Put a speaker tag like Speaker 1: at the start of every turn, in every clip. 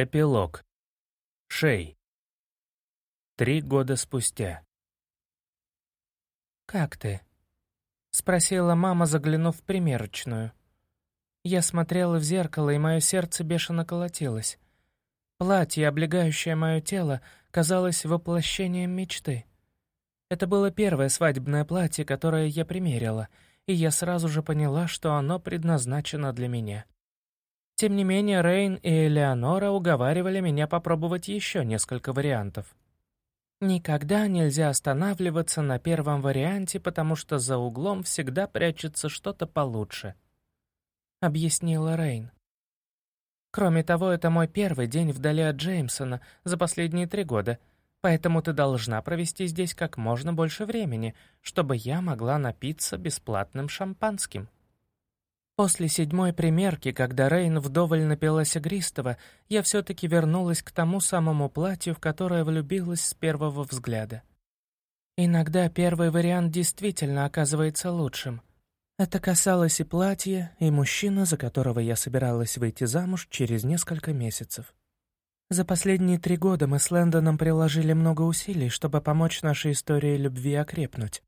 Speaker 1: Эпилог. Шей. Три года спустя.
Speaker 2: «Как ты?» — спросила мама, заглянув в примерочную. Я смотрела в зеркало, и мое сердце бешено колотилось. Платье, облегающее мое тело, казалось воплощением мечты. Это было первое свадебное платье, которое я примерила, и я сразу же поняла, что оно предназначено для меня. Тем не менее, Рейн и Элеонора уговаривали меня попробовать еще несколько вариантов. Никогда нельзя останавливаться на первом варианте, потому что за углом всегда прячется что-то получше, — объяснила Рейн. Кроме того, это мой первый день вдали от Джеймсона за последние три года, поэтому ты должна провести здесь как можно больше времени, чтобы я могла напиться бесплатным шампанским. После седьмой примерки, когда Рейн вдоволь напилась игристого, я все-таки вернулась к тому самому платью, в которое влюбилась с первого взгляда. Иногда первый вариант действительно оказывается лучшим. Это касалось и платья, и мужчины, за которого я собиралась выйти замуж через несколько месяцев. За последние три года мы с Лэндоном приложили много усилий, чтобы помочь нашей истории любви окрепнуть.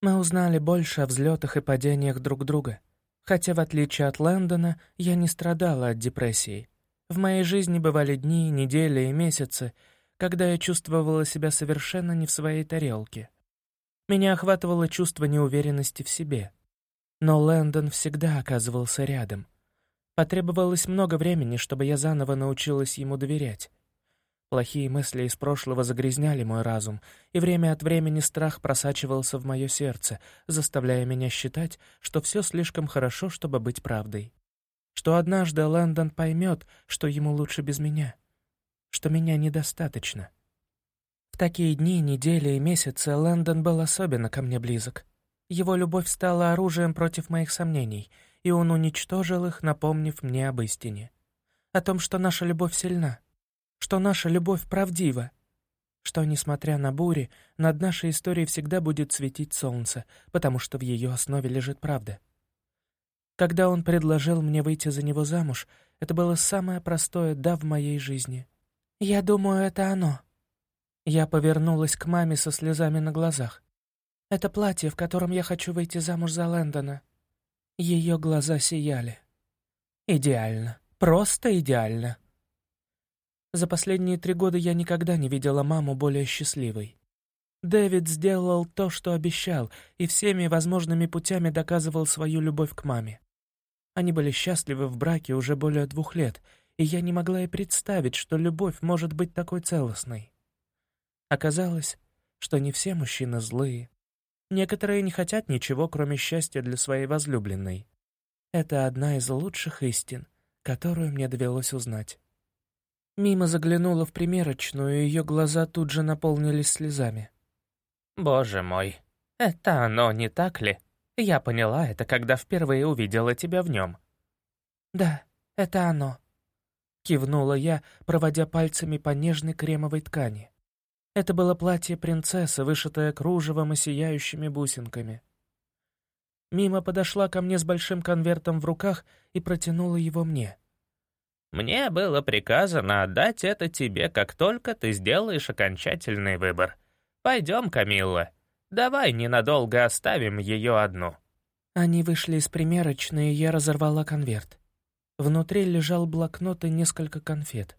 Speaker 2: Мы узнали больше о взлетах и падениях друг друга — Хотя, в отличие от Лэндона, я не страдала от депрессии. В моей жизни бывали дни, недели и месяцы, когда я чувствовала себя совершенно не в своей тарелке. Меня охватывало чувство неуверенности в себе. Но Лэндон всегда оказывался рядом. Потребовалось много времени, чтобы я заново научилась ему доверять. Плохие мысли из прошлого загрязняли мой разум, и время от времени страх просачивался в мое сердце, заставляя меня считать, что все слишком хорошо, чтобы быть правдой. Что однажды Лэндон поймет, что ему лучше без меня, что меня недостаточно. В такие дни, недели и месяцы Лэндон был особенно ко мне близок. Его любовь стала оружием против моих сомнений, и он уничтожил их, напомнив мне об истине. О том, что наша любовь сильна — что наша любовь правдива, что, несмотря на бури, над нашей историей всегда будет светить солнце, потому что в ее основе лежит правда. Когда он предложил мне выйти за него замуж, это было самое простое «да» в моей жизни. «Я думаю, это оно». Я повернулась к маме со слезами на глазах. «Это платье, в котором я хочу выйти замуж за Лэндона». Ее глаза сияли. «Идеально. Просто идеально». За последние три года я никогда не видела маму более счастливой. Дэвид сделал то, что обещал, и всеми возможными путями доказывал свою любовь к маме. Они были счастливы в браке уже более двух лет, и я не могла и представить, что любовь может быть такой целостной. Оказалось, что не все мужчины злые. Некоторые не хотят ничего, кроме счастья для своей возлюбленной. Это одна из лучших истин, которую мне довелось узнать. Мимо заглянула в примерочную, и ее глаза тут же наполнились слезами.
Speaker 3: «Боже мой, это оно, не так ли? Я поняла это, когда впервые увидела тебя в нем».
Speaker 2: «Да, это оно», — кивнула я, проводя пальцами по нежной кремовой ткани. Это было платье принцессы, вышитое кружевом и сияющими бусинками. Мимо подошла ко мне с большим конвертом в руках и протянула его мне.
Speaker 3: Мне было приказано отдать это тебе, как только ты сделаешь окончательный выбор. Пойдем, Камилла. Давай ненадолго оставим ее одну».
Speaker 2: Они вышли из примерочной, и я разорвала конверт. Внутри лежал блокнот и несколько конфет.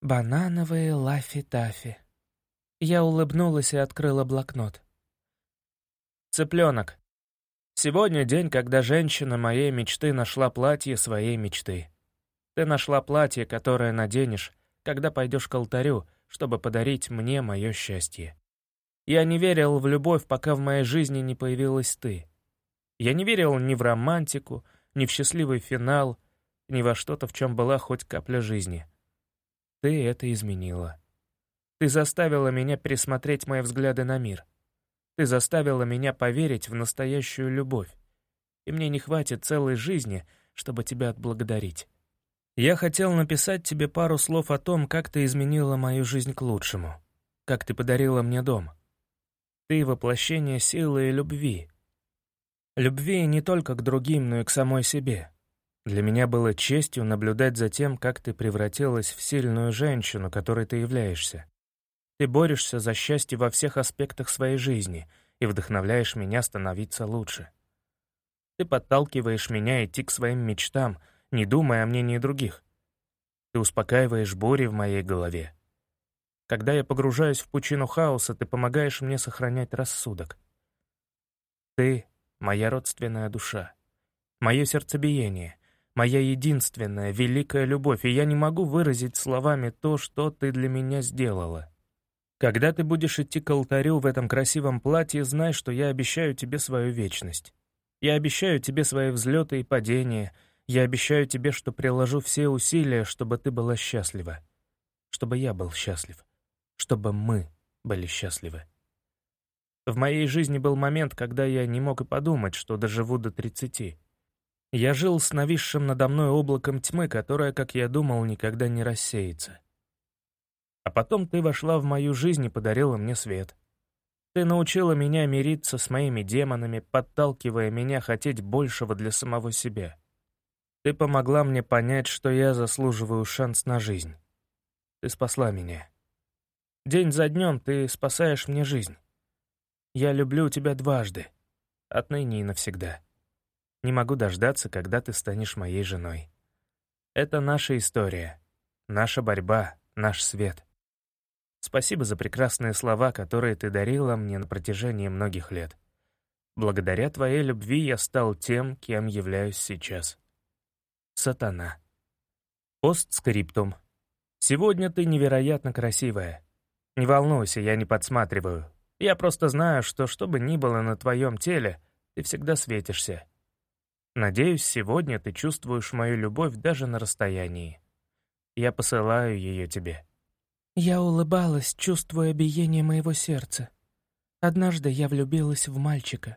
Speaker 2: Банановые лафи-тафи. Я улыбнулась и открыла блокнот.
Speaker 1: «Цыпленок. Сегодня день, когда женщина моей мечты нашла платье своей мечты. Ты нашла платье, которое наденешь, когда пойдешь к алтарю, чтобы подарить мне мое счастье. Я не верил в любовь, пока в моей жизни не появилась ты. Я не верил ни в романтику, ни в счастливый финал, ни во что-то, в чем была хоть капля жизни. Ты это изменила. Ты заставила меня пересмотреть мои взгляды на мир. Ты заставила меня поверить в настоящую любовь. И мне не хватит целой жизни, чтобы тебя отблагодарить. Я хотел написать тебе пару слов о том, как ты изменила мою жизнь к лучшему, как ты подарила мне дом. Ты — воплощение силы и любви. Любви не только к другим, но и к самой себе. Для меня было честью наблюдать за тем, как ты превратилась в сильную женщину, которой ты являешься. Ты борешься за счастье во всех аспектах своей жизни и вдохновляешь меня становиться лучше. Ты подталкиваешь меня идти к своим мечтам, не думая о мнении других. Ты успокаиваешь бури в моей голове. Когда я погружаюсь в пучину хаоса, ты помогаешь мне сохранять рассудок. Ты — моя родственная душа, мое сердцебиение, моя единственная, великая любовь, и я не могу выразить словами то, что ты для меня сделала. Когда ты будешь идти к алтарю в этом красивом платье, знай, что я обещаю тебе свою вечность. Я обещаю тебе свои взлеты и падения. Я обещаю тебе, что приложу все усилия, чтобы ты была счастлива. Чтобы я был счастлив. Чтобы мы были счастливы. В моей жизни был момент, когда я не мог и подумать, что доживу до тридцати. Я жил с нависшим надо мной облаком тьмы, которое, как я думал, никогда не рассеется. А потом ты вошла в мою жизнь и подарила мне свет. Ты научила меня мириться с моими демонами, подталкивая меня хотеть большего для самого себя. Ты помогла мне понять, что я заслуживаю шанс на жизнь. Ты спасла меня. День за днем ты спасаешь мне жизнь. Я люблю тебя дважды, отныне и навсегда. Не могу дождаться, когда ты станешь моей женой. Это наша история, наша борьба, наш свет. Спасибо за прекрасные слова, которые ты дарила мне на протяжении многих лет. Благодаря твоей любви я стал тем, кем являюсь сейчас. Сатана. Постскриптум. Сегодня ты невероятно красивая. Не волнуйся, я не подсматриваю. Я просто знаю, что что бы ни было на твоем теле, ты всегда светишься. Надеюсь, сегодня ты чувствуешь мою любовь даже на расстоянии. Я посылаю ее тебе».
Speaker 2: Я улыбалась, чувствуя биение моего сердца. Однажды я влюбилась в мальчика.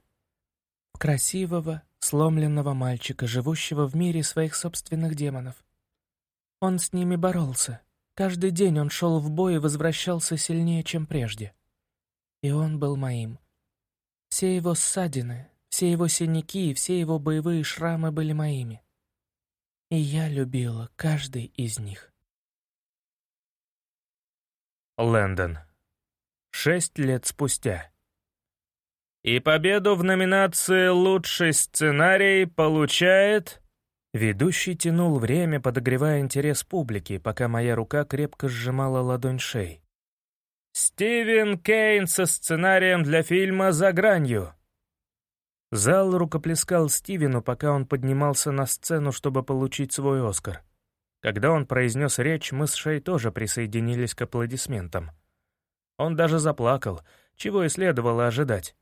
Speaker 2: Красивого, сломленного мальчика, живущего в мире своих собственных демонов. Он с ними боролся. Каждый день он шел в бой и возвращался сильнее, чем прежде. И он был моим. Все его ссадины, все его синяки и все его боевые шрамы были моими. И я любила каждый из них.
Speaker 1: Лэндон. Шесть лет спустя. И победу в номинации «Лучший сценарий» получает... Ведущий тянул время, подогревая интерес публики, пока моя рука крепко сжимала ладонь шеи. «Стивен Кейн со сценарием для фильма «За гранью». Зал рукоплескал Стивену, пока он поднимался на сцену, чтобы получить свой «Оскар». Когда он произнес речь, мы с Шей тоже присоединились к аплодисментам. Он даже заплакал, чего и следовало ожидать.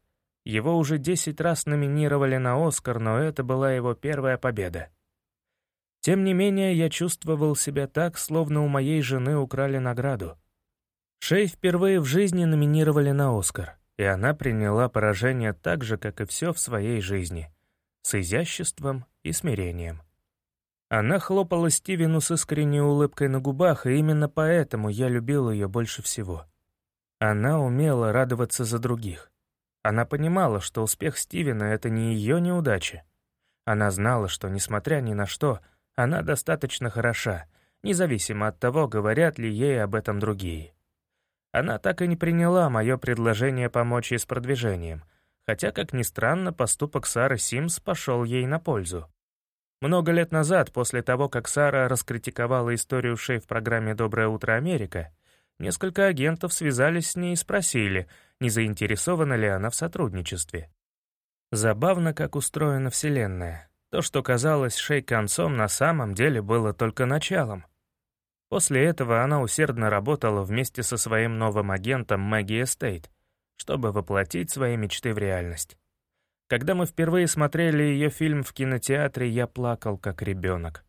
Speaker 1: Его уже десять раз номинировали на «Оскар», но это была его первая победа. Тем не менее, я чувствовал себя так, словно у моей жены украли награду. Шей впервые в жизни номинировали на «Оскар» и она приняла поражение так же, как и все в своей жизни, с изяществом и смирением. Она хлопала Стивену с искренней улыбкой на губах, и именно поэтому я любил ее больше всего. Она умела радоваться за других. Она понимала, что успех Стивена — это не ее неудача. Она знала, что, несмотря ни на что, она достаточно хороша, независимо от того, говорят ли ей об этом другие. Она так и не приняла мое предложение помочь ей с продвижением, хотя, как ни странно, поступок Сары Симс пошел ей на пользу. Много лет назад, после того, как Сара раскритиковала историю Шей в программе «Доброе утро, Америка», несколько агентов связались с ней и спросили, не заинтересована ли она в сотрудничестве. Забавно, как устроена Вселенная. То, что казалось Шей концом, на самом деле было только началом — После этого она усердно работала вместе со своим новым агентом Мэгги Эстейт, чтобы воплотить свои мечты в реальность. Когда мы впервые смотрели ее фильм в кинотеатре, я плакал как ребенок.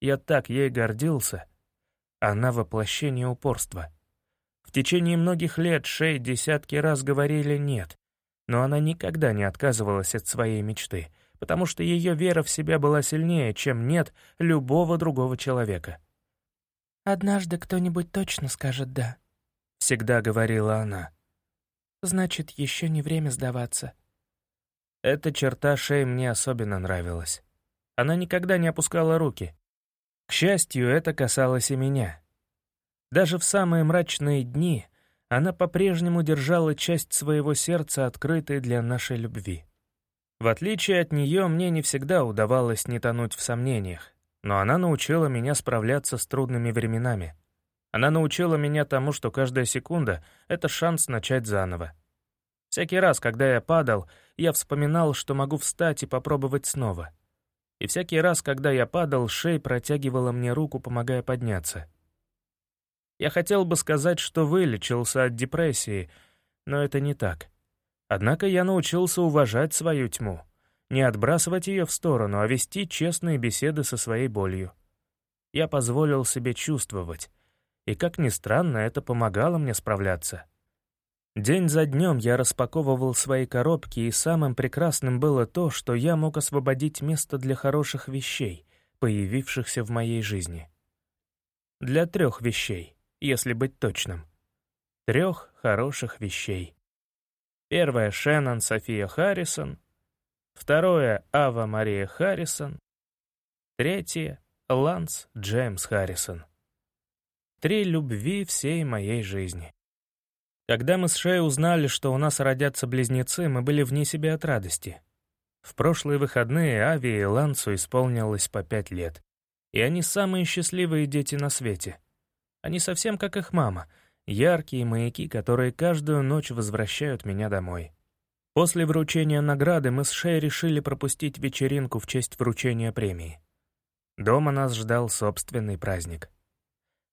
Speaker 1: Я так ей гордился. Она воплощение упорства. В течение многих лет Шей десятки раз говорили «нет», но она никогда не отказывалась от своей мечты, потому что ее вера в себя была сильнее, чем «нет» любого другого человека.
Speaker 2: «Однажды кто-нибудь точно скажет «да», —
Speaker 1: всегда говорила она.
Speaker 2: «Значит, еще не время сдаваться».
Speaker 1: Эта черта Шей мне особенно нравилась. Она никогда не опускала руки. К счастью, это касалось и меня. Даже в самые мрачные дни она по-прежнему держала часть своего сердца открытой для нашей любви. В отличие от нее, мне не всегда удавалось не тонуть в сомнениях, но она научила меня справляться с трудными временами. Она научила меня тому, что каждая секунда — это шанс начать заново. Всякий раз, когда я падал, я вспоминал, что могу встать и попробовать снова. И всякий раз, когда я падал, Шей протягивала мне руку, помогая подняться — я хотел бы сказать, что вылечился от депрессии, но это не так. Однако я научился уважать свою тьму, не отбрасывать ее в сторону, а вести честные беседы со своей болью. Я позволил себе чувствовать, и, как ни странно, это помогало мне справляться. День за днем я распаковывал свои коробки, и самым прекрасным было то, что я мог освободить место для хороших вещей, появившихся в моей жизни. Для трех вещей если быть точным. Трех хороших вещей. Первое — Шеннон София Харрисон. Второе — Ава Мария Харрисон. Третье — Ланс Джеймс Харрисон. Три любви всей моей жизни. Когда мы с Шей узнали, что у нас родятся близнецы, мы были вне себя от радости. В прошлые выходные Ави и Лансу исполнилось по пять лет. И они самые счастливые дети на свете — они совсем как их мама, яркие маяки, которые каждую ночь возвращают меня домой. После вручения награды мы с Шей решили пропустить вечеринку в честь вручения премии. Дома нас ждал собственный праздник.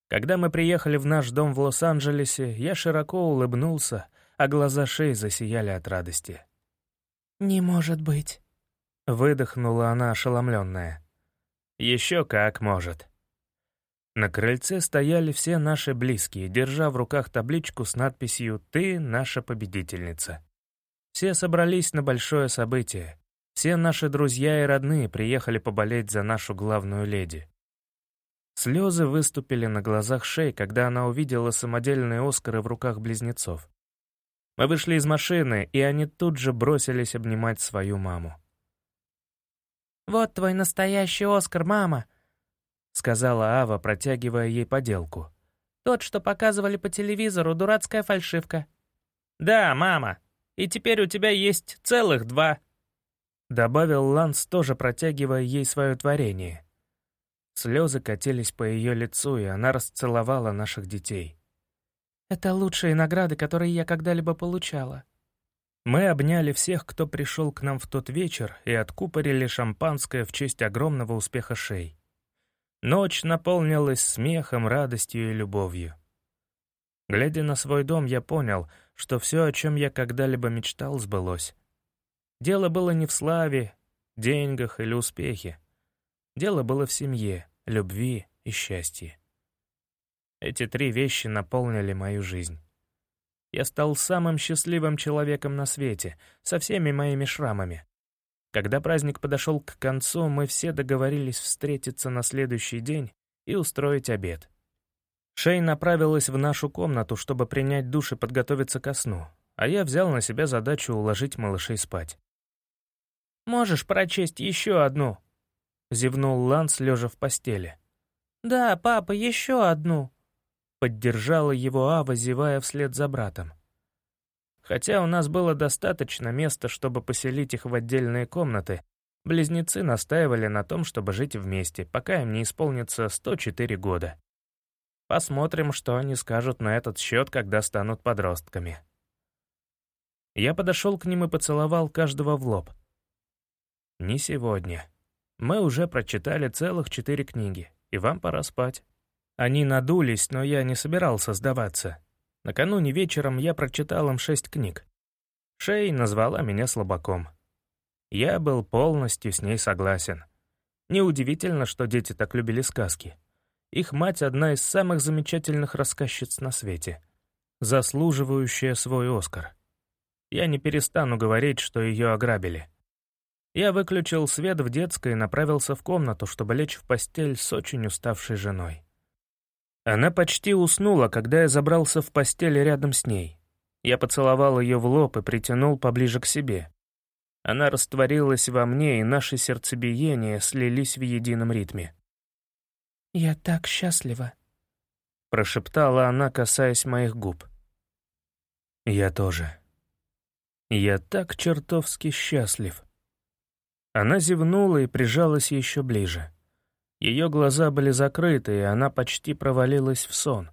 Speaker 1: Когда мы приехали в наш дом в Лос-Анджелесе, я широко улыбнулся, а глаза Шей засияли от радости.
Speaker 2: «Не может быть», — выдохнула она ошеломленная.
Speaker 1: «Еще как может», на крыльце стояли все наши близкие, держа в руках табличку с надписью «Ты наша победительница». Все собрались на большое событие. Все наши друзья и родные приехали поболеть за нашу главную леди. Слезы выступили на глазах Шей, когда она увидела самодельные Оскары в руках близнецов. Мы вышли из машины, и они тут же бросились обнимать свою маму.
Speaker 2: «Вот твой настоящий Оскар, мама!»
Speaker 1: — сказала Ава, протягивая ей поделку.
Speaker 2: «Тот, что показывали по телевизору, дурацкая фальшивка».
Speaker 3: «Да, мама, и теперь у тебя есть целых два», —
Speaker 1: добавил Ланс, тоже протягивая ей свое творение. Слезы катились по ее лицу, и она расцеловала наших детей.
Speaker 2: «Это лучшие награды, которые я когда-либо получала».
Speaker 1: Мы обняли всех, кто пришел к нам в тот вечер, и откупорили шампанское в честь огромного успеха шей. Ночь наполнилась смехом, радостью и любовью. Глядя на свой дом, я понял, что все, о чем я когда-либо мечтал, сбылось. Дело было не в славе, деньгах или успехе. Дело было в семье, любви и счастье. Эти три вещи наполнили мою жизнь. Я стал самым счастливым человеком на свете, со всеми моими шрамами. Когда праздник подошел к концу, мы все договорились встретиться на следующий день и устроить обед. Шей направилась в нашу комнату, чтобы принять душ и подготовиться ко сну, а я взял на себя задачу уложить малышей спать.
Speaker 2: «Можешь прочесть еще одну?»
Speaker 1: — зевнул Ланс, лежа в постели.
Speaker 2: «Да, папа, еще одну!»
Speaker 1: Поддержала его Ава, зевая вслед за братом. Хотя у нас было достаточно места, чтобы поселить их в отдельные комнаты, близнецы настаивали на том, чтобы жить вместе, пока им не исполнится 104 года. Посмотрим, что они скажут на этот счет, когда станут подростками. Я подошел к ним и поцеловал каждого в лоб. Не сегодня. Мы уже прочитали целых четыре книги, и вам пора спать. Они надулись, но я не собирался сдаваться. Накануне вечером я прочитал им шесть книг. Шей назвала меня слабаком. Я был полностью с ней согласен. Неудивительно, что дети так любили сказки. Их мать — одна из самых замечательных рассказчиц на свете, заслуживающая свой Оскар. Я не перестану говорить, что ее ограбили. Я выключил свет в детской и направился в комнату, чтобы лечь в постель с очень уставшей женой. Она почти уснула, когда я забрался в постель рядом с ней. Я поцеловал ее в лоб и притянул поближе к себе. Она растворилась во мне, и наши сердцебиения слились в едином ритме.
Speaker 2: «Я так счастлива», —
Speaker 1: прошептала она, касаясь моих губ. «Я тоже. Я так чертовски счастлив». Она зевнула и прижалась еще ближе. Ее глаза были закрыты, и она почти провалилась в сон.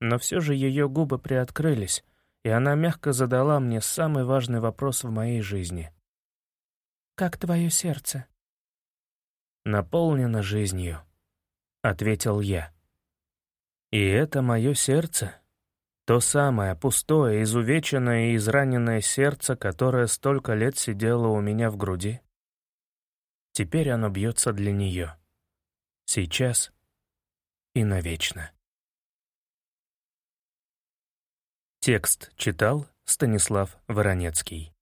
Speaker 1: Но все же ее губы приоткрылись, и она мягко задала мне самый важный вопрос в моей жизни.
Speaker 2: «Как твое сердце?»
Speaker 1: «Наполнено жизнью», — ответил я. «И это мое сердце?» То самое пустое, изувеченное и израненное сердце, которое столько лет сидело у меня в груди. Теперь оно бьется для нее. Сейчас и навечно. Текст читал Станислав Воронецкий.